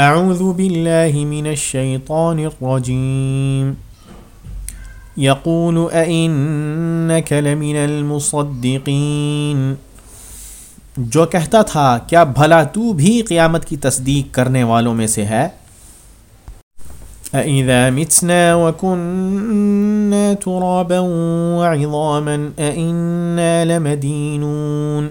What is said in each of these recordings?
اعوذ باللہ من الشیطان الرجیم یقول اینک لمن المصدقین جو کہتا تھا، کیا بھلا تو بھی قیامت کی تصدیق کرنے والوں میں سے ہے؟ اَإِذَا مِتْنَا وَكُنَّا تُرَابًا وَعِظَامًا اَإِنَّا لَمَدِينُونَ.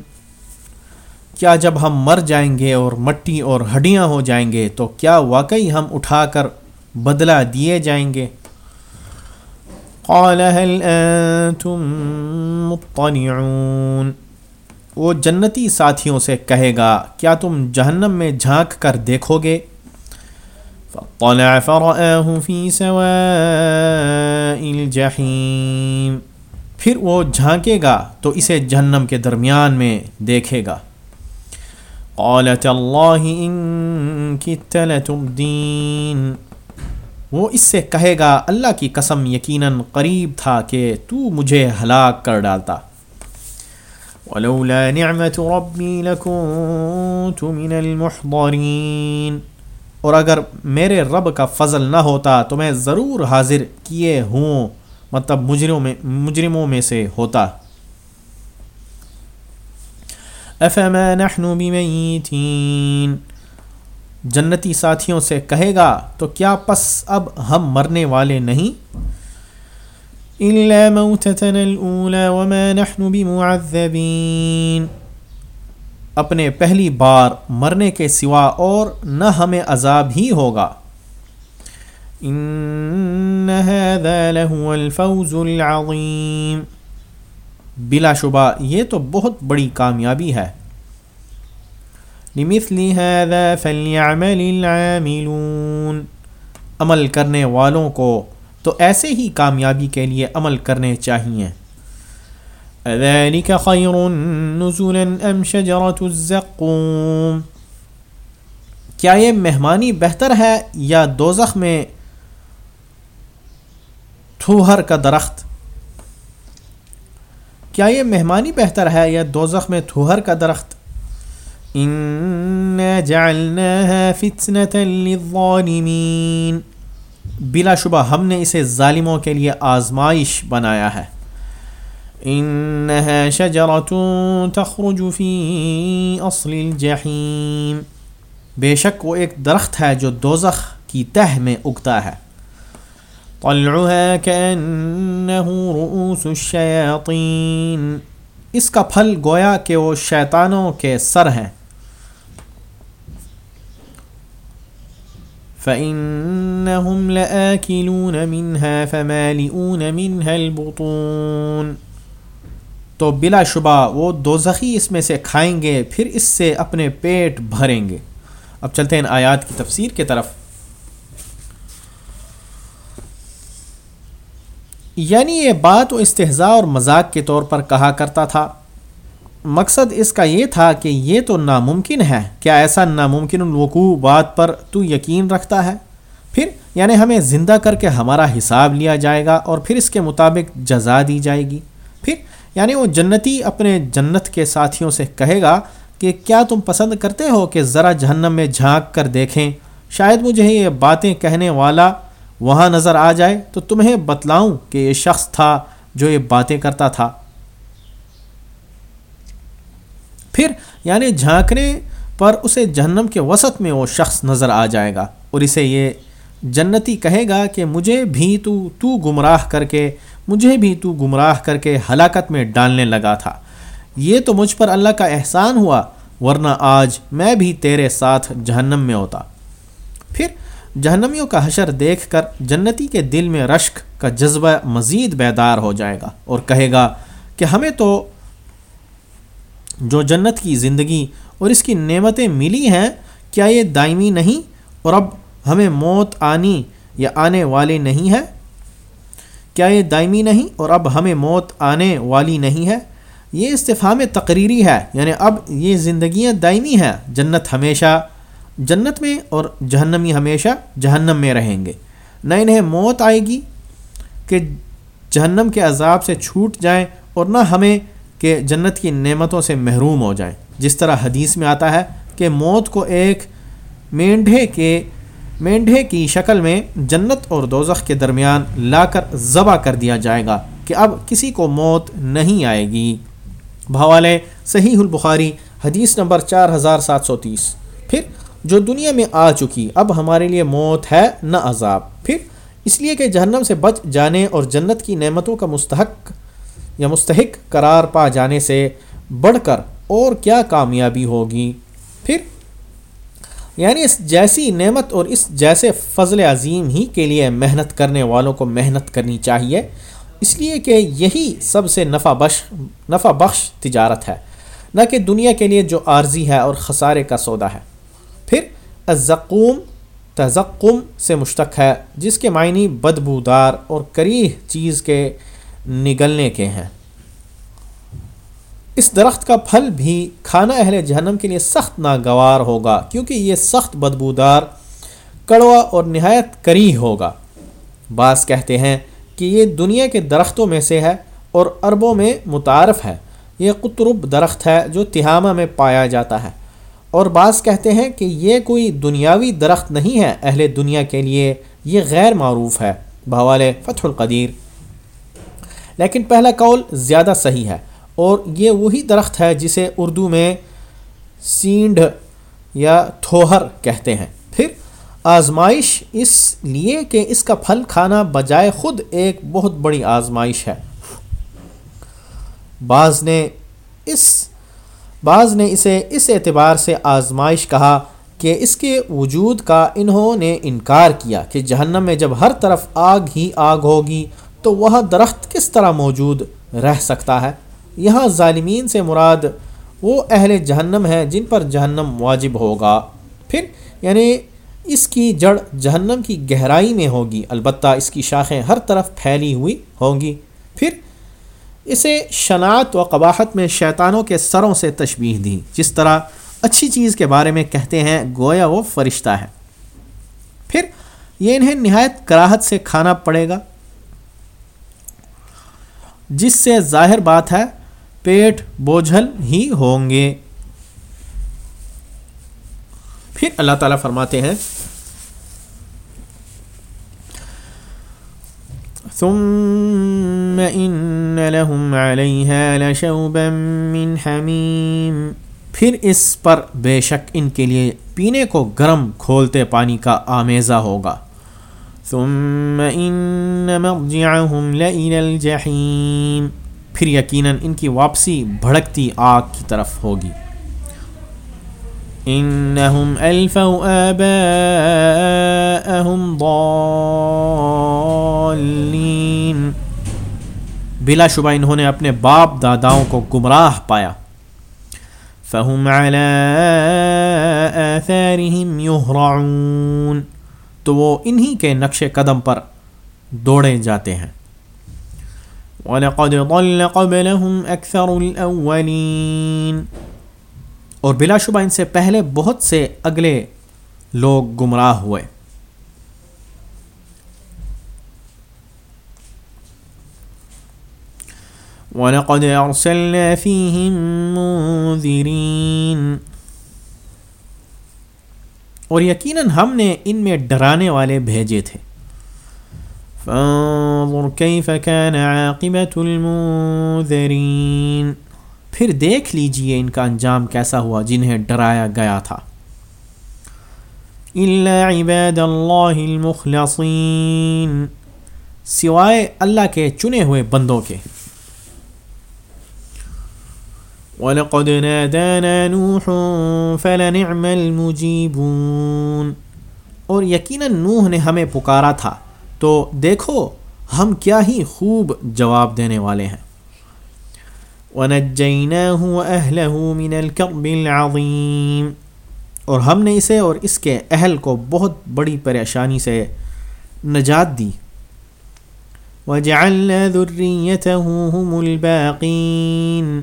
کیا جب ہم مر جائیں گے اور مٹی اور ہڈیاں ہو جائیں گے تو کیا واقعی ہم اٹھا کر بدلہ دیے جائیں گے؟ قال هل انتم مطلعون۔ وہ جنتی ساتھیوں سے کہے گا، کیا تم جہنم میں جھانک کر دیکھو گے؟ فطلع فرآه في سواء پھر وہ جھانکے گا تو اسے جہنم کے درمیان میں دیکھے گا۔ قالت اللہ ان کت لتبدین۔ وہ اس سے کہے گا، اللہ کی قسم یقیناً قریب تھا کہ تو مجھے ہلاک کر ڈالتا۔ ولولا نعمت ربی لکنت من المحضرین۔ اور اگر میرے رب کا فضل نہ ہوتا تو میں ضرور حاضر کیے ہوں مطلب مجرموں میں مجرموں میں سے ہوتا۔ افما نحن بمیتین جنتی ساتھیوں سے کہے گا، تو کیا پس اب ہم مرنے والے نہیں؟ الا موتتنا الاولى وما نحن بمعذبین اپنے پہلی بار مرنے کے سوا اور نہ ہمیں عذاب ہی ہوگا۔ ان هذا لهو الفوز العظیم بلا شبہ، یہ تو بہت بڑی کامیابی ہے۔ لمثل هذا فليعمل العاملون۔ عمل کرنے والوں کو تو ایسے ہی کامیابی کے لیے عمل کرنے چاہیے۔ اذلك خير نزلا ام شجرة الزقوم۔ کیا یہ مہمانی بہتر ہے یا دوزخ میں تھوہر کا درخت؟ کیا یہ مہمانی بہتر ہے یا دوزخ میں تھوہر کا درخت؟ ان جعلناها فتنة للظالمین بلا شبہ ہم نے اسے ظالموں کے لیے آزمائش بنایا ہے۔ انها شجرة تخرج في اصل الجحیم بے شک وہ ایک درخت ہے جو دوزخ کی تہ میں اگتا ہے۔ طلعها كأنه رؤوس الشياطين۔ اس کا پھل گویا کہ وہ شیطانوں کے سر ہیں۔ فَإِنَّهُمْ لَآكِلُونَ مِنْهَا فَمَالِئُونَ مِنْهَا الْبُطُونَ۔ تو بلا شبہ وہ دوزخی اس میں سے کھائیں گے، پھر اس سے اپنے پیٹ بھریں گے۔ اب چلتے ہیں آیات کی تفسیر کے طرف۔ یعنی یہ بات و استحضاء اور مذاق کے طور پر کہا کرتا تھا۔ مقصد اس کا یہ تھا کہ یہ تو ناممکن ہے۔ کیا ایسا ناممکن الوقوع بات پر تو یقین رکھتا ہے؟ پھر یعنی ہمیں زندہ کر کے ہمارا حساب لیا جائے گا اور پھر اس کے مطابق جزا دی جائے گی۔ پھر یعنی وہ جنتی اپنے جنت کے ساتھیوں سے کہے گا کہ کیا تم پسند کرتے ہو کہ ذرا جہنم میں جھانک کر دیکھیں؟ شاید مجھے یہ باتیں کہنے والا وہاں نظر آ جائے تو تمہیں بتلاؤں کہ یہ شخص تھا جو یہ باتیں کرتا تھا۔ پھر یعنی جھانکنے پر اسے جہنم کے وسط میں وہ شخص نظر آ جائے گا اور اسے یہ جنتی کہے گا کہ مجھے بھی تو تو گمراہ کر کے، مجھے بھی تو گمراہ کر کے ہلاکت میں ڈالنے لگا تھا۔ یہ تو مجھ پر اللہ کا احسان ہوا، ورنہ آج میں بھی تیرے ساتھ جہنم میں ہوتا۔ پھر جہنمیوں کا حشر دیکھ کر جنتی کے دل میں رشک کا جذبہ مزید بیدار ہو جائے گا اور کہے گا کہ ہمیں تو جو جنت کی زندگی اور اس کی نعمتیں ملی ہیں، کیا یہ دائمی نہیں اور اب ہمیں موت آنی یا آنے والی نہیں ہے؟ کیا یہ دائمی نہیں اور اب ہمیں موت آنے والی نہیں ہے؟ یہ استفام تقریری ہے یعنی اب یہ زندگیاں دائمی ہیں، جنت ہمیشہ جنت میں اور جہنمی ہمیشہ جہنم میں رہیں گے۔ نہ انہیں موت آئے گی کہ جہنم کے عذاب سے چھوٹ جائیں اور نہ ہمیں کہ جنت کی نعمتوں سے محروم ہو جائیں۔ جس طرح حدیث میں آتا ہے کہ موت کو ایک مینڈھے کے مینڈھے کی شکل میں جنت اور دوزخ کے درمیان لا کر ذبح کر دیا جائے گا کہ اب کسی کو موت نہیں آئے گی۔ بھوالے صحیح البخاری، حدیث نمبر چار ہزار سات سو تیس۔ پھر جو دنیا میں آ چکی، اب ہمارے لیے موت ہے، نہ عذاب۔ پھر اس لیے کہ جہنم سے بچ جانے اور جنت کی نعمتوں کا مستحق یا مستحق قرار پا جانے سے بڑھ کر اور کیا کامیابی ہوگی؟ پھر یعنی اس جیسی نعمت اور اس جیسے فضل عظیم ہی کے لیے محنت کرنے والوں کو محنت کرنی چاہیے۔ اس لیے کہ یہی سب سے نفع بخش نفع بخش تجارت ہے۔ نہ کہ دنیا کے لیے جو عارضی ہے اور خسارے کا سودا ہے۔ پھر ازقوم تزقم سے مشتق ہے، جس کے معنی بدبودار اور کریح چیز کے نگلنے کے ہیں۔ اس درخت کا پھل بھی کھانا اہل جہنم کے لیے سخت ناگوار ہوگا، کیونکہ یہ سخت بدبودار، کڑوا اور نہایت کری ہوگا۔ بعض کہتے ہیں کہ یہ دنیا کے درختوں میں سے ہے اور عربوں میں متعارف ہے۔ یہ قطرب درخت ہے جو تہامہ میں پایا جاتا ہے۔ اور بعض کہتے ہیں کہ یہ کوئی دنیاوی درخت نہیں ہے، اہل دنیا کے لیے یہ غیر معروف ہے۔ بھوال فتح القدیر۔ لیکن پہلا قول زیادہ صحیح ہے اور یہ وہی درخت ہے جسے اردو میں سینڈ یا تھوہر کہتے ہیں۔ پھر آزمائش اس لیے کہ اس کا پھل کھانا بجائے خود ایک بہت بڑی آزمائش ہے۔ بعض نے اس بعض نے اسے اس اعتبار سے آزمائش کہا کہ اس کے وجود کا انہوں نے انکار کیا کہ جہنم میں جب ہر طرف آگ ہی آگ ہوگی تو وہ درخت کس طرح موجود رہ سکتا ہے؟ یہاں ظالمین سے مراد وہ اہل جہنم ہیں جن پر جہنم واجب ہوگا۔ پھر یعنی اس کی جڑ جہنم کی گہرائی میں ہوگی، البتہ اس کی شاخیں ہر طرف پھیلی ہوئی ہوں گی۔ پھر اسے شناعت و قباحت میں شیطانوں کے سروں سے تشبیح دی، جس طرح اچھی چیز کے بارے میں کہتے ہیں، گویا وہ فرشتہ ہے۔ پھر یہ انہیں نہایت کراہت سے کھانا پڑے گا۔ جس سے ظاہر بات ہے، پیٹ بوجھل ہی ہوں گے۔ پھر اللہ تعالیٰ فرماتے ہیں ثم ان لهم عليها لشوبا من حميم پھر اس پر بے شک ان کے لیے پینے کو گرم کھولتے پانی کا آمیزہ ہوگا۔ ثم ان مرجعهم لإلى الجحيم پھر یقیناً ان کی واپسی بھڑکتی آگ کی طرف ہوگی۔ انہم الفوا آباءہم ضالین بلا شبہ انہوں نے اپنے باپ داداؤں کو گمراہ پایا۔ فہم علی آثارہم یہرعون تو وہ انہی کے نقش قدم پر دوڑے جاتے ہیں۔ وَلَقَدْ ضَلَّ قَبْلَهُمْ أَكْثَرُ الْأَوَّلِينَ۔ اور بلا شبہ ان سے پہلے بہت سے اگلے لوگ گمراہ ہوئے۔ وَلَقَدْ أَرْسَلْنَا فِيهِمْ مُنذِرِينَ۔ اور یقیناً ہم نے ان میں ڈرانے والے بھیجے تھے۔ فانظر كيف كان عاقبت المنذرين۔ پھر دیکھ لیجیے ان کا انجام کیسا ہوا جنہیں ڈرایا گیا تھا۔ الا عباد اللہ المخلصین سوائے اللہ کے چنے ہوئے بندوں کے۔ وَلَقَدْ نَادَانَا نُوحٌ فَلَنِعْمَ الْمُجِيبُونَ۔ اور یقیناً نوح نے ہمیں پکارا تھا۔ تو دیکھو، ہم کیا ہی خوب جواب دینے والے ہیں۔ وَنَجَّيْنَاهُ وَأَهْلَهُ مِنَ الْكَرْبِ الْعَظِيمِ اور ہم نے اسے اور اس کے اہل کو بہت بڑی پریشانی سے نجات دی۔ وَجَعَلْنَا ذُرِّيَّتَهُ هُمُ الْبَاقِينَ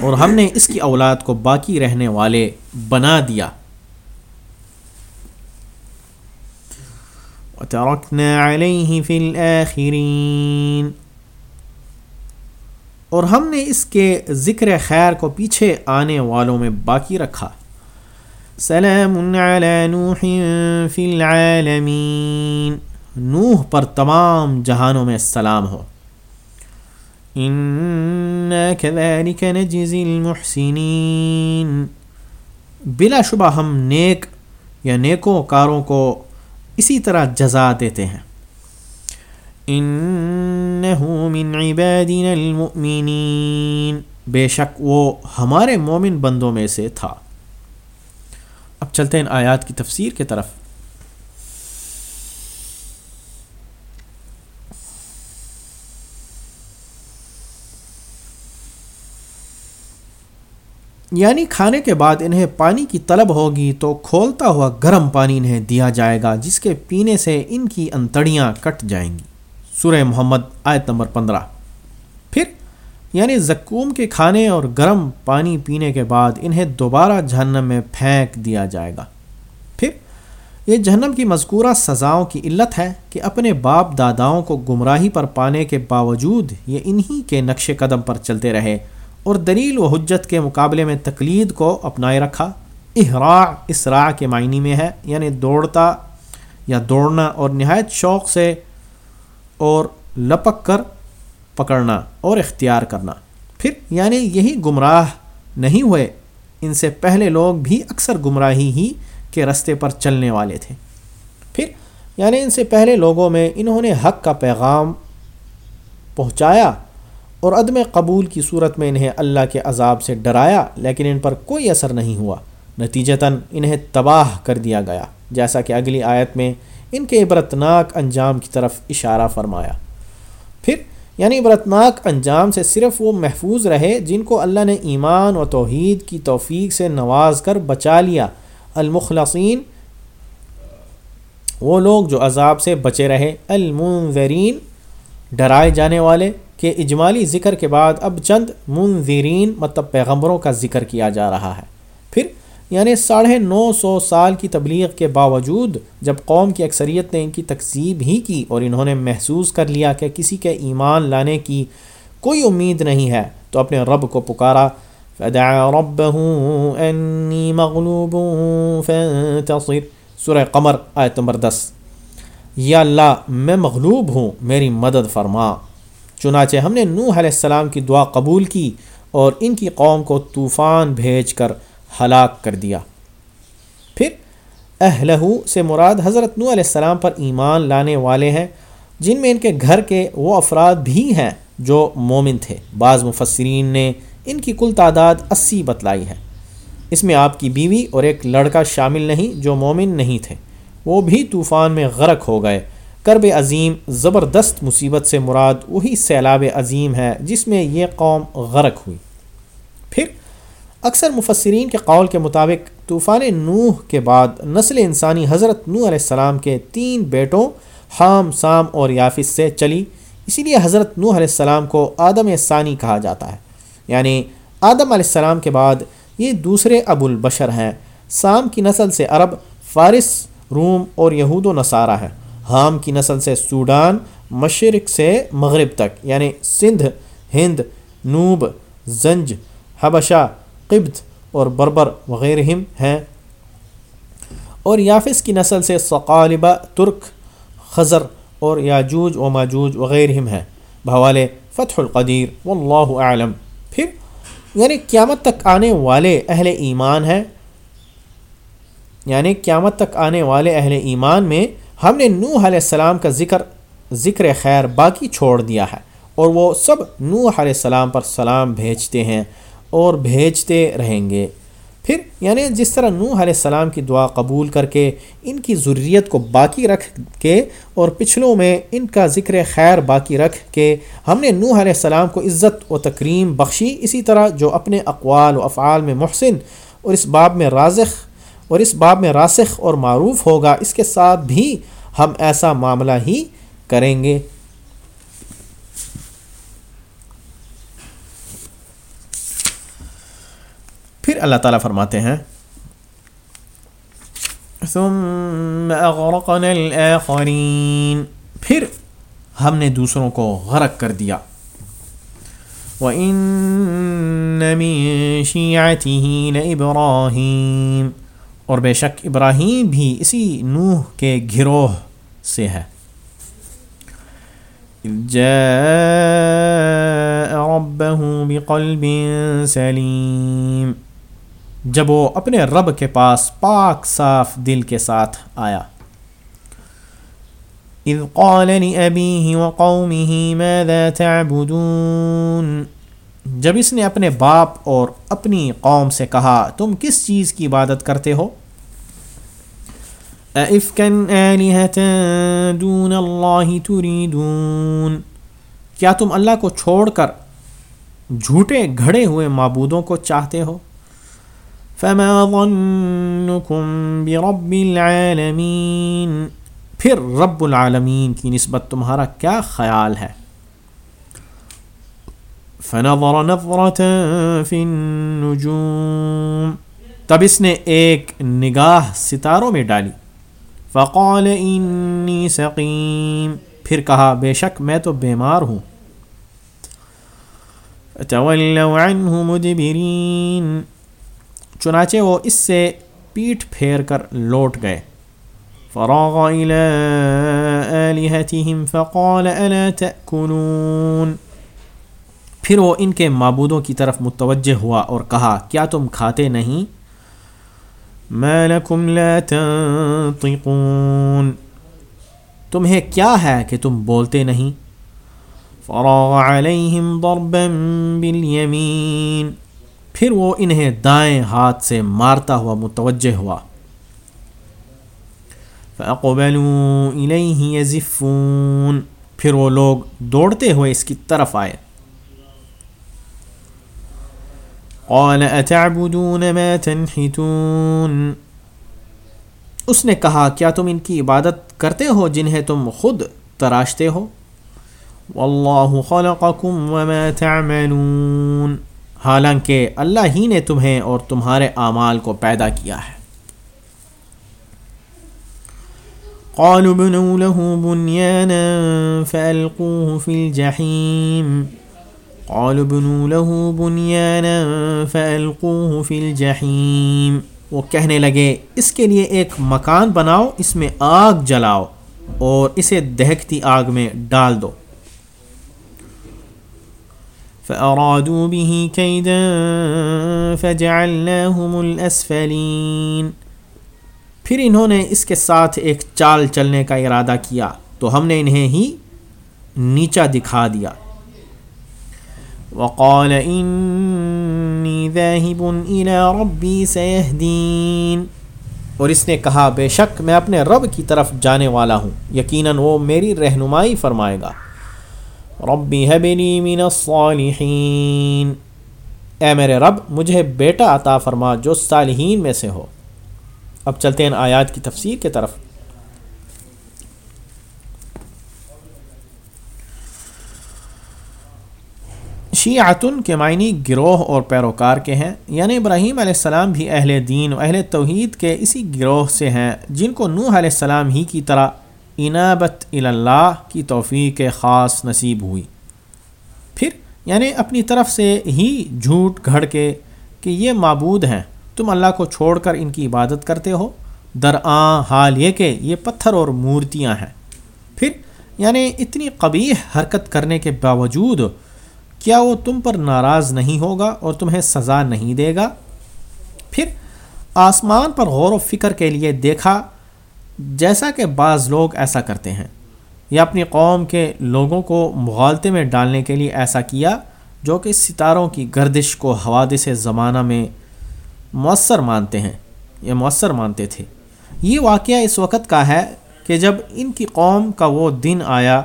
اور ہم نے اس کی اولاد کو باقی رہنے والے بنا دیا۔ وتركنا عليه في الآخرين اور ہم نے اس کے ذکر خیر کو پیچھے آنے والوں میں باقی رکھا۔ سلام علی نوح فی العالمین۔ نوح پر تمام جہانوں میں سلام ہو۔ كذلك نجزي المحسنين بلا شبہ ہم نیک یا نیکوں کاروں کو اسی طرح جزا دیتے ہیں۔ انہو من عبادنا المؤمنین بے شک وہ ہمارے مومن بندوں میں سے تھا۔ اب چلتے ہیں آیات کی تفسیر کے طرف۔ یعنی کھانے کے بعد انہیں پانی کی طلب ہوگی تو کھولتا ہوا گرم پانی انہیں دیا جائے گا، جس کے پینے سے ان کی انتڑیاں کٹ جائیں گی۔ سورہ محمد آیت نمبر پندرہ۔ پھر یعنی زکوم کے کھانے اور گرم پانی پینے کے بعد انہیں دوبارہ جہنم میں پھینک دیا جائے گا۔ پھر، یہ جہنم کی مذکورہ سزاؤں کی علت ہے کہ اپنے باپ داداؤں کو گمراہی پر پانے کے باوجود یہ انہی کے نقش قدم پر چلتے رہے اور دلیل و حجت کے مقابلے میں تقلید کو اپنائے رکھا۔ احراع اسراع کے معنی میں ہے یعنی دوڑتا یا دوڑنا اور نہایت شوق سے اور لپک کر پکڑنا اور اختیار کرنا۔ پھر یعنی یہی گمراہ نہیں ہوئے، ان سے پہلے لوگ بھی اکثر گمراہی ہی کے رستے پر چلنے والے تھے۔ پھر یعنی ان سے پہلے لوگوں میں انہوں نے حق کا پیغام پہنچایا اور عدم قبول کی صورت میں انہیں اللہ کے عذاب سے ڈرایا، لیکن ان پر کوئی اثر نہیں ہوا۔ نتیجتاً انہیں تباہ کر دیا گیا، جیسا کہ اگلی آیت میں ان کے عبرتناک انجام کی طرف اشارہ فرمایا۔ پھر یعنی عبرتناک انجام سے صرف وہ محفوظ رہے جن کو اللہ نے ایمان و توحید کی توفیق سے نواز کر بچا لیا۔ المخلصین، وہ لوگ جو عذاب سے بچے رہے۔ المنذرین، ڈرائے جانے والے کہ اجمالی ذکر کے بعد اب چند منظرین مطلب پیغمبروں کا ذکر کیا جا رہا ہے۔ یعنی ساڑھے نو سو سال کی تبلیغ کے باوجود جب قوم کی اکثریت نے ان کی تقسیب ہی کی اور انہوں نے محسوس کر لیا کہ کسی کے ایمان لانے کی کوئی امید نہیں ہے، تو اپنے رب کو پکارا۔ مغلوب سورہ قمر، آیت نمبر دس۔ یا اللہ، میں مغلوب ہوں، میری مدد فرما۔ چنانچہ ہم نے نوح علیہ السلام کی دعا قبول کی اور ان کی قوم کو طوفان بھیج کر ہلاک کر دیا۔ پھر اہلہ سے مراد حضرت نوح علیہ السلام پر ایمان لانے والے ہیں، جن میں ان کے گھر کے وہ افراد بھی ہیں جو مومن تھے۔ بعض مفسرین نے ان کی کل تعداد اسی بتلائی ہے۔ اس میں آپ کی بیوی اور ایک لڑکا شامل نہیں جو مومن نہیں تھے۔ وہ بھی طوفان میں غرق ہو گئے۔ کرب عظیم زبردست مصیبت سے مراد وہی سیلاب عظیم ہے جس میں یہ قوم غرق ہوئی۔ پھر اکثر مفسرین کے قول کے مطابق طوفان نوح کے بعد نسل انسانی حضرت نوح علیہ السلام کے تین بیٹوں حام، سام اور یافس سے چلی۔ اسی لیے حضرت نوح علیہ السلام کو آدم ثانی کہا جاتا ہے۔ یعنی آدم علیہ السلام کے بعد یہ دوسرے ابو البشر ہیں۔ سام کی نسل سے عرب، فارس، روم اور یہود و نصارہ ہیں۔ حام کی نسل سے سوڈان، مشرق سے مغرب تک یعنی سندھ، ہند، نوب، زنج، حبشہ قبط اور بربر وغیرہ ہیں۔ اور یافس کی نسل سے ثقالبہ ترک خزر اور یاجوج و ماجوج وغیرہ ہیں۔ بھوالے فتح القدیر، واللہ اعلم۔ پھر یعنی قیامت تک آنے والے اہل ایمان ہیں۔ یعنی قیامت تک آنے والے اہل ایمان میں ہم نے نوح علیہ السلام کا ذکر ذکر خیر باقی چھوڑ دیا ہے۔ اور وہ سب نوح علیہ السلام پر سلام بھیجتے ہیں۔ اور بھیجتے رہیں گے۔ پھر یعنی جس طرح نوح علیہ السلام کی دعا قبول کر کے ان کی ضروریت کو باقی رکھ کے اور پچھلوں میں ان کا ذکر خیر باقی رکھ کے ہم نے نوح علیہ السلام کو عزت و تکریم بخشی، اسی طرح جو اپنے اقوال و افعال میں محسن اور اس باب میں رازق اور اس باب میں راسخ اور معروف ہوگا، اس کے ساتھ بھی ہم ایسا معاملہ ہی کریں گے۔ پھر اللہ تعالیٰ فرماتے ہیں۔ ثم اغرقنا الاخرین پھر ہم نے دوسروں کو غرق کر دیا۔ وَإِنَّ مِن شِيعَتِهِ لَإِبْرَاهِيمَ۔ اور بے شک ابراہیم بھی اسی نوح کے گروہ سے ہے۔ بقلب سلیم جب وہ اپنے رب کے پاس پاک صاف دل کے ساتھ آیا۔ اذ قال وقومه ماذا تعبدون؟ جب اس نے اپنے باپ اور اپنی قوم سے کہا، تم کس چیز کی عبادت کرتے ہو؟ دون اللہ تريدون؟ کیا تم اللہ کو چھوڑ کر جھوٹے گھڑے ہوئے معبودوں کو چاہتے ہو؟ فما ظنكم برب العالمین پھر رب العالمین کی نسبت تمہارا کیا خیال ہے؟ فنظر نظرة في النجوم۔ تب اس نے ایک نگاہ ستاروں میں ڈالی۔ فقال انی سقیم پھر کہا، بے شک میں تو بیمار ہوں۔ عنه مدبرین چنانچہ وہ اس سے پیٹ پھیر کر لوٹ گئے۔ فراغ الى فقال الا تأكلون۔ پھر وہ ان کے معبودوں کی طرف متوجہ ہوا اور کہا، کیا تم کھاتے نہیں؟ ما لكم لا تنطقون۔ تمہیں کیا ہے کہ تم بولتے نہیں؟ فراغ علیہم ضربا بالیمین پھر وہ انہیں دائیں ہاتھ سے مارتا ہوا متوجہ ہوا۔ فَأَقْبَلُوا إِلَيْهِ يَزِفُّونَ۔ پھر وہ لوگ دوڑتے ہوئے اس کی طرف آئے۔ قال اتعبدون ما تنحتون۔ اس نے کہا، کیا تم ان کی عبادت کرتے ہو جنہیں تم خود تراشتے ہو؟ واللہ خلقکم وما تعملون۔ حالانکہ اللہ ہی نے تمہیں اور تمہارے اعمال کو پیدا کیا ہے۔ قالوا بنوا له بنيانا فألقوه في الجحيم۔ قالوا بنوا له بنيانا فألقوه في الجحيم۔ وہ کہنے لگے، اس کے لیے ایک مکان بناؤ، اس میں آگ جلاؤ اور اسے دہکتی آگ میں ڈال دو۔ فأرادوا به كيدا فجعلناهم الأسفلين. پھر انہوں نے اس کے ساتھ ایک چال چلنے کا ارادہ کیا تو ہم نے انہیں ہی نیچا دکھا دیا۔ وقال انی ذاہب الى ربی سیہدین اور اس نے کہا، بے شک میں اپنے رب کی طرف جانے والا ہوں، یقیناً وہ میری رہنمائی فرمائے گا۔ ربی حبنی من الصالحین۔ اے میرے رب، مجھے بیٹا عطا فرما جو صالحین میں سے ہو۔ اب چلتے ہیں آیات کی تفسیر کے طرف۔ شیعتن کے معنی گروہ اور پیروکار کے ہیں۔ یعنی ابراہیم علیہ السلام بھی اہل دین و اہل توحید کے اسی گروہ سے ہیں، جن کو نوح علیہ السلام ہی کی طرح انابت اللہ کی توفیق خاص نصیب ہوئی۔ پھر یعنی اپنی طرف سے ہی جھوٹ گھڑ کے کہ یہ معبود ہیں، تم اللہ کو چھوڑ کر ان کی عبادت کرتے ہو۔ درآں حال یہ کہ یہ پتھر اور مورتیاں ہیں۔ پھر یعنی اتنی قبیح حرکت کرنے کے باوجود کیا وہ تم پر ناراض نہیں ہوگا اور تمہیں سزا نہیں دے گا؟ پھر آسمان پر غور و فکر کے لیے دیکھا جیسا کہ بعض لوگ ایسا کرتے ہیں، یا اپنی قوم کے لوگوں کو مغالطے میں ڈالنے کے لیے ایسا کیا جو کہ ستاروں کی گردش کو حوادث زمانہ میں مؤثر مانتے ہیں، یا مؤثر مانتے تھے۔ یہ واقعہ اس وقت کا ہے کہ جب ان کی قوم کا وہ دن آیا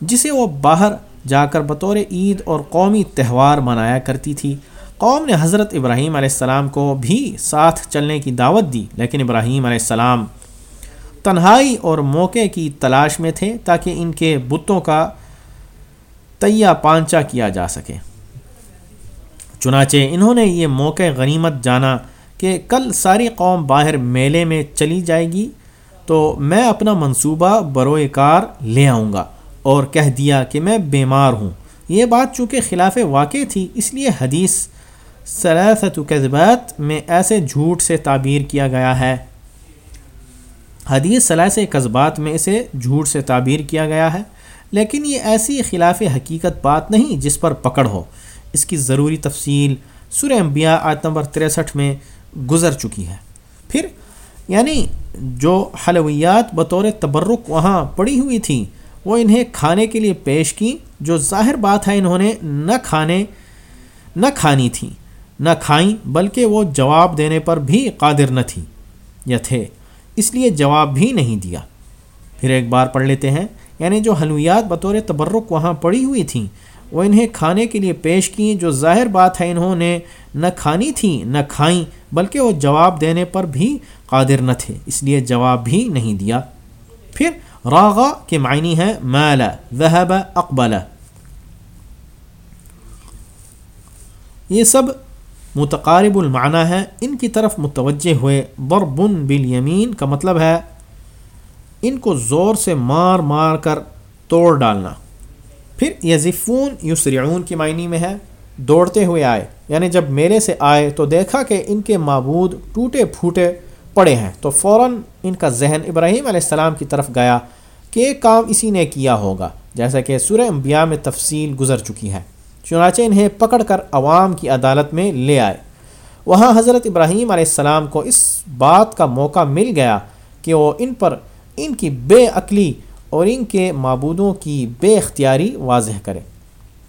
جسے وہ باہر جا کر بطور عید اور قومی تہوار منایا کرتی تھی، قوم نے حضرت ابراہیم علیہ السلام کو بھی ساتھ چلنے کی دعوت دی، لیکن ابراہیم علیہ السلام تنہائی اور موقع کی تلاش میں تھے تاکہ ان کے بتوں کا تیا پانچا کیا جا سکے۔ چنانچہ انہوں نے یہ موقع غنیمت جانا کہ کل ساری قوم باہر میلے میں چلی جائے گی، تو میں اپنا منصوبہ بروئے کار لے آؤں گا اور کہہ دیا کہ میں بیمار ہوں۔ یہ بات چونکہ خلاف واقع تھی، اس لیے حدیث سلاست کذبات میں ایسے جھوٹ سے تعبیر کیا گیا ہے۔ حدیث ثلاث قذبات میں اسے جھوٹ سے تعبیر کیا گیا ہے، لیکن یہ ایسی خلاف حقیقت بات نہیں جس پر پکڑ ہو۔ اس کی ضروری تفصیل سورہ انبیاء آیت نمبر تریسٹھ میں گزر چکی ہے۔ پھر یعنی جو حلویات بطور تبرک وہاں پڑی ہوئی تھیں، وہ انہیں کھانے کے لیے پیش کی جو ظاہر بات ہے انہوں نے نہ کھانے، نہ کھانی تھیں۔ نہ کھائیں، بلکہ وہ جواب دینے پر بھی قادر نہ تھیں۔ یا تھے۔ اس لیے جواب بھی نہیں دیا۔ پھر ایک بار پڑھ لیتے ہیں۔ یعنی جو حلویات بطور تبرک وہاں پڑی ہوئی تھیں، وہ انہیں کھانے کے لیے پیش کیں، جو ظاہر بات ہے انہوں نے نہ کھانی تھیں نہ کھائیں، بلکہ وہ جواب دینے پر بھی قادر نہ تھے۔ اس لیے جواب بھی نہیں دیا۔ پھر راغا کے معنی ہے مالا ذہب اقبال یہ سب متقارب المعنی ہے، ان کی طرف متوجہ ہوئے ضربن بالیمین کا مطلب ہے، ان کو زور سے مار مار کر توڑ ڈالنا۔ پھر یزفون یسرعون کی معنی میں ہے، دوڑتے ہوئے آئے۔ یعنی جب میلے سے آئے تو دیکھا کہ ان کے معبود ٹوٹے پھوٹے پڑے ہیں۔ تو فوراً ان کا ذہن ابراہیم علیہ السلام کی طرف گیا کہ ایک کام اسی نے کیا ہوگا۔ جیسا کہ سورہ انبیاء میں تفصیل گزر چکی ہے۔ چنانچہ انہیں پکڑ کر عوام کی عدالت میں لے آئے۔ وہاں حضرت ابراہیم علیہ السلام کو اس بات کا موقع مل گیا کہ وہ ان پر ان کی بے عقلی اور ان کے معبودوں کی بے اختیاری واضح کرے۔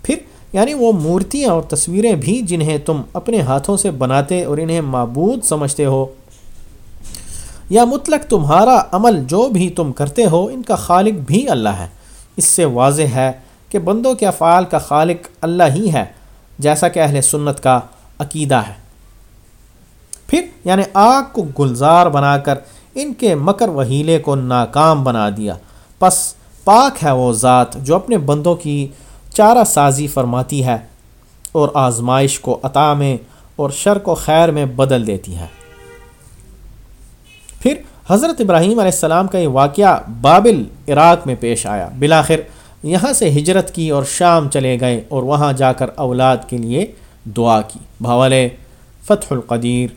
پھر یعنی وہ مورتیاں اور تصویریں بھی جنہیں تم اپنے ہاتھوں سے بناتے اور انہیں معبود سمجھتے ہو، یا مطلق تمہارا عمل جو بھی تم کرتے ہو، ان کا خالق بھی اللہ ہے۔ اس سے واضح ہے کہ بندوں کے افعال کا خالق اللہ ہی ہے، جیسا کہ اہل سنت کا عقیدہ ہے۔ پھر یعنی آگ کو گلزار بنا کر ان کے مکر وہیلے کو ناکام بنا دیا۔ پس پاک ہے وہ ذات جو اپنے بندوں کی چارہ سازی فرماتی ہے اور آزمائش کو عطا میں اور شر کو خیر میں بدل دیتی ہے۔ پھر، حضرت ابراہیم علیہ السلام کا یہ واقعہ بابل، عراق میں پیش آیا۔ بلاخر یہاں سے ہجرت کی اور شام چلے گئے اور وہاں جا کر اولاد کے لیے دعا کی۔ بھاول فتح القدیر۔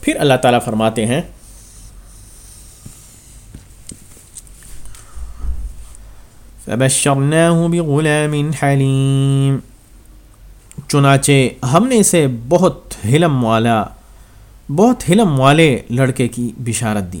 پھر اللہ تعالیٰ فرماتے ہیں بغلام حلیم چنانچہ ہم نے اسے بہت حلم والا، بہت حلم والے لڑکے کی بشارت دی۔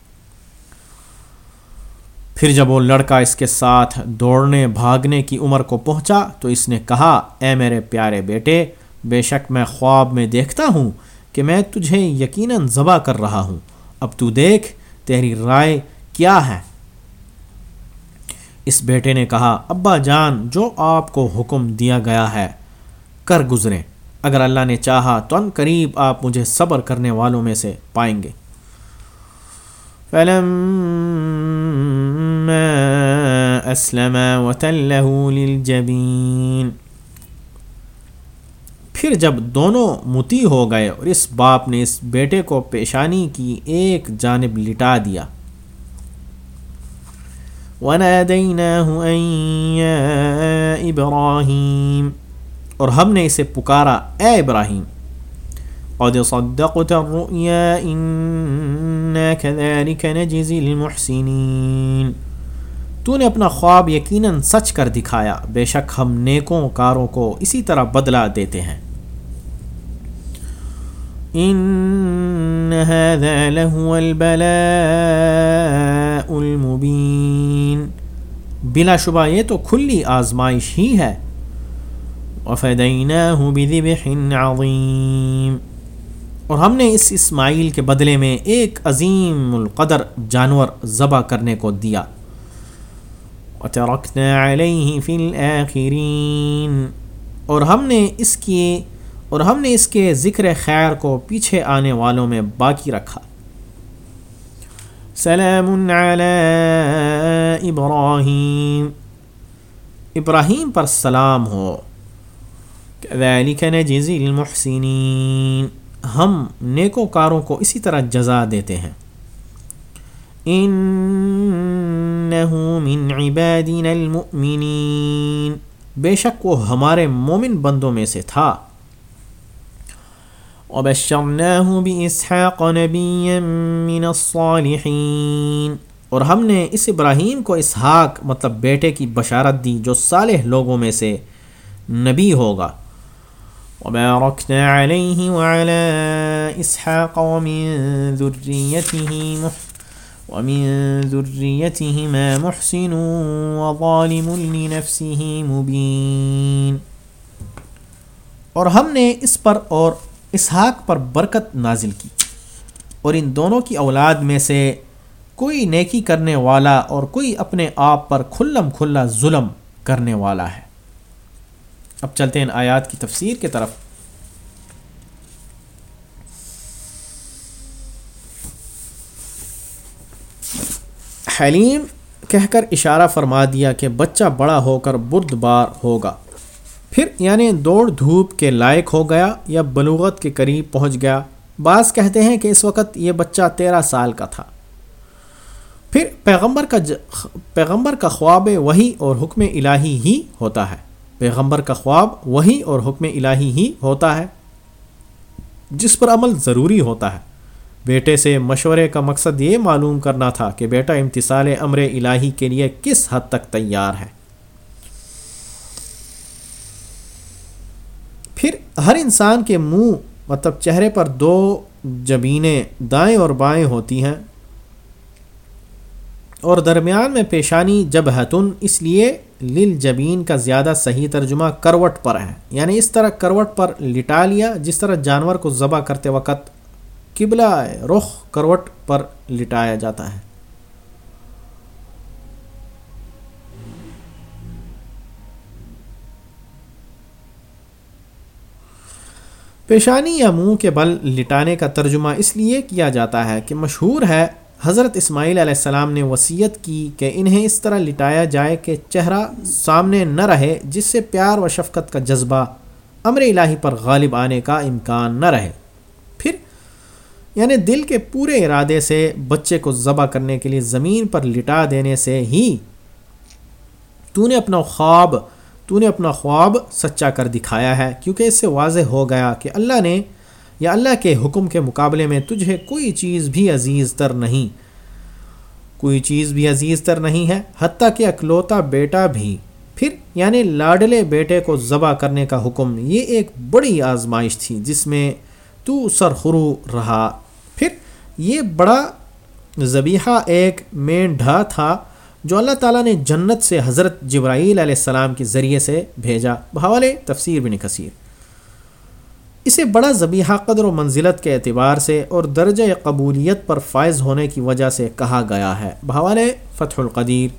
پھر جب وہ لڑکا اس کے ساتھ دوڑنے بھاگنے کی عمر کو پہنچا تو اس نے کہا، اے میرے پیارے بیٹے، بے شک میں خواب میں دیکھتا ہوں کہ میں تجھے یقیناً ذبح کر رہا ہوں۔ اب تو دیکھ تیری رائے کیا ہے۔ اس بیٹے نے کہا، ابا جان، جو آپ کو حکم دیا گیا ہے، کر گزریں۔ اگر اللہ نے چاہا تو ان قریب آپ مجھے صبر کرنے والوں میں سے پائیں گے۔ پھر جب دونوں متی ہو گئے اور اس باپ نے اس بیٹے کو پیشانی کی ایک جانب لٹا دیا۔ ابراہیم اور ہم نے اسے پکارا، اے ابراہیم! قد صدقت الرؤيا إنا كذلك نجزي المحسنين۔ تو نے اپنا خواب یقیناً سچ کر دکھایا۔ بے شک ہم نیکوں کاروں کو اسی طرح بدلا دیتے ہیں۔ ان هذا لهو البلاء المبين۔ بلا شبہ یہ تو کھلی آزمائش ہی ہے۔ وفدیناہ بذبح عظیم اور ہم نے اس اسماعیل کے بدلے میں ایک عظیم القدر جانور ذبح کرنے کو دیا۔ اور ہم نے اس کی اور ہم نے اس کے ذکر خیر کو پیچھے آنے والوں میں باقی رکھا۔ سلام علی ابراہیم ابراہیم پر سلام ہو۔ ذلك نجزی المحسنین ہم نیکوکاروں کو اسی طرح جزا دیتے ہیں۔ انہو من عبادنا المؤمنین۔ بے شک وہ ہمارے مومن بندوں میں سے تھا۔ وبشرناه بإسحاق نبيا من الصالحين اور ہم نے اس ابراہیم کو اسحاق مطلب بیٹے کی بشارت دی جو صالح لوگوں میں سے نبی ہوگا۔ وباركنا عليه وعلى إسحاق ومن ذريته ومن ذريتهما محسن وظالم لنفسه مبين۔ اور ہم نے اس پر اور اسحاق پر برکت نازل کی۔ اور ان دونوں کی اولاد میں سے کوئی نیکی کرنے والا اور کوئی اپنے آپ پر کھلم کھلا ظلم کرنے والا ہے۔ اب چلتے ہیں آیات کی تفسیر کی طرف۔ حلیم کہہ کر اشارہ فرما دیا کہ بچہ بڑا ہو کر برد بار ہوگا۔ پھر یعنی دوڑ دھوپ کے لائق ہو گیا یا بلوغت کے قریب پہنچ گیا۔ بعض کہتے ہیں کہ اس وقت یہ بچہ تیرہ سال کا تھا۔ پھر پیغمبر کا ج... پیغمبر کا خواب وہی اور حکم الہی ہی ہوتا ہے۔ پیغمبر کا خواب وہی اور حکم الہی ہی ہوتا ہے، جس پر عمل ضروری ہوتا ہے۔ بیٹے سے مشورے کا مقصد یہ معلوم کرنا تھا کہ بیٹا امتصال امر الہی کے لیے کس حد تک تیار ہے۔ پھر ہر انسان کے منہ مطلب چہرے پر دو جبینیں دائیں اور بائیں ہوتی ہیں۔ اور درمیان میں پیشانی جب اس لیے لل جبین کا زیادہ صحیح ترجمہ کروٹ پر ہے۔ یعنی اس طرح کروٹ پر لٹا لیا جس طرح جانور کو ذبح کرتے وقت قبلہ رخ کروٹ پر لٹایا جاتا ہے۔ پیشانی یا منہ کے بل لٹانے کا ترجمہ اس لیے کیا جاتا ہے کہ مشہور ہے حضرت اسماعیل علیہ السلام نے وصیت کی کہ انہیں اس طرح لٹایا جائے کہ چہرہ سامنے نہ رہے، جس سے پیار و شفقت کا جذبہ امر الہی پر غالب آنے کا امکان نہ رہے۔ پھر یعنی دل کے پورے ارادے سے بچے کو ذبح کرنے کے لیے زمین پر لٹا دینے سے ہی تو نے اپنا خواب، تو نے اپنا خواب سچا کر دکھایا ہے، کیونکہ اس سے واضح ہو گیا کہ اللہ نے یا اللہ کے حکم کے مقابلے میں تجھے کوئی چیز بھی عزیز تر نہیں۔ کوئی چیز بھی عزیز تر نہیں ہے، حتیٰ کہ اکلوتا بیٹا بھی۔ پھر یعنی لاڈلے بیٹے کو ذبح کرنے کا حکم، یہ ایک بڑی آزمائش تھی جس میں تو سرخرو رہا۔ پھر، یہ بڑا ذبیحہ ایک مینڈھا تھا جو اللہ تعالیٰ نے جنت سے حضرت جبرائیل علیہ السلام کے ذریعے سے بھیجا۔ بحوالے تفسیر بن کثیر۔ اسے بڑا ذبیحہ قدر و منزلت کے اعتبار سے اور درجہ قبولیت پر فائز ہونے کی وجہ سے کہا گیا ہے۔ بحوال فتح القدیر۔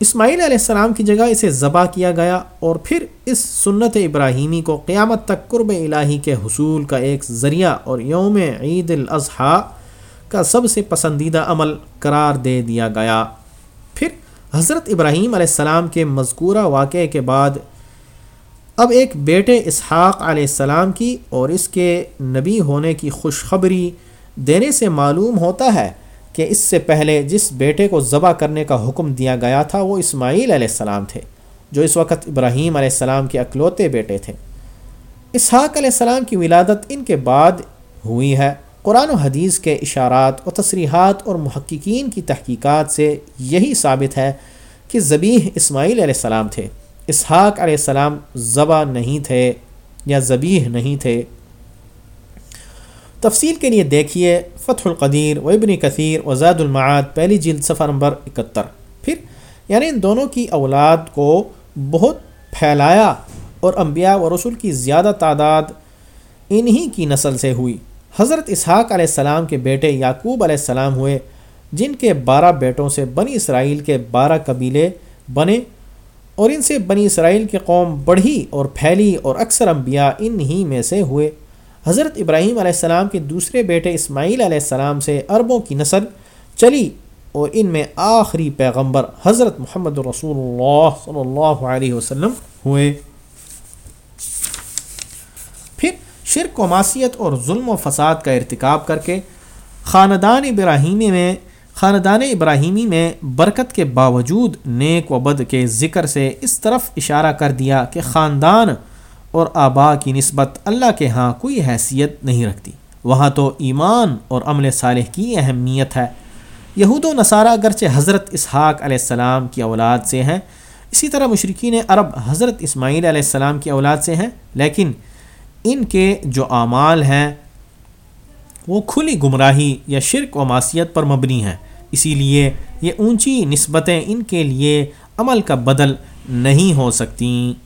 اسماعیل علیہ السلام کی جگہ اسے ذبح کیا گیا اور پھر اس سنت ابراہیمی کو قیامت تک قرب الہی کے حصول کا ایک ذریعہ اور یوم عید الاضحیٰ کا سب سے پسندیدہ عمل قرار دے دیا گیا۔ پھر حضرت ابراہیم علیہ السلام کے مذکورہ واقعے کے بعد اب ایک بیٹے اسحاق علیہ السلام کی اور اس کے نبی ہونے کی خوشخبری دینے سے معلوم ہوتا ہے کہ اس سے پہلے جس بیٹے کو ذبح کرنے کا حکم دیا گیا تھا، وہ اسماعیل علیہ السلام تھے، جو اس وقت ابراہیم علیہ السلام کے اکلوتے بیٹے تھے۔ اسحاق علیہ السلام کی ولادت ان کے بعد ہوئی ہے۔ قرآن و حدیث کے اشارات و تصریحات اور محققین کی تحقیقات سے یہی ثابت ہے کہ ذبیح اسماعیل علیہ السلام تھے۔ اسحاق علیہ السلام ذبح نہیں تھے یا ذبیح نہیں تھے۔ تفصیل کے لیے دیکھیے فتح القدیر و ابن کثیر و زاد المعاد، پہلی جلد صفحہ نمبر اکہتر۔ پھر یعنی ان دونوں کی اولاد کو بہت پھیلایا اور انبیاء و رسول کی زیادہ تعداد انہی کی نسل سے ہوئی۔ حضرت اسحاق علیہ السلام کے بیٹے یعقوب علیہ السلام ہوئے، جن کے بارہ بیٹوں سے بنی اسرائیل کے بارہ قبیلے بنے۔ اور ان سے بنی اسرائیل کی قوم بڑھی اور پھیلی اور اکثر انبیاء ان ہی میں سے ہوئے۔ حضرت ابراہیم علیہ السلام کے دوسرے بیٹے اسماعیل علیہ السلام سے عربوں کی نسل چلی اور ان میں آخری پیغمبر حضرت محمد رسول اللہ صلی اللہ علیہ وسلم ہوئے۔ پھر شرک و معصیت اور ظلم و فساد کا ارتکاب کر کے خاندان ابراہیمی میں خاندان ابراہیمی میں برکت کے باوجود نیک و بد کے ذکر سے اس طرف اشارہ کر دیا کہ خاندان اور آبا کی نسبت اللہ کے ہاں کوئی حیثیت نہیں رکھتی۔ وہاں تو ایمان اور عمل صالح کی اہمیت ہے۔ یہود و نصارہ اگرچہ حضرت اسحاق علیہ السلام کی اولاد سے ہیں، اسی طرح مشرقین عرب حضرت اسماعیل علیہ السلام کی اولاد سے ہیں، لیکن ان کے جو اعمال ہیں وہ کھلی گمراہی یا شرک و معصیت پر مبنی ہیں۔ اسی لیے یہ اونچی نسبتیں ان کے لیے عمل کا بدل نہیں ہو سکتیں۔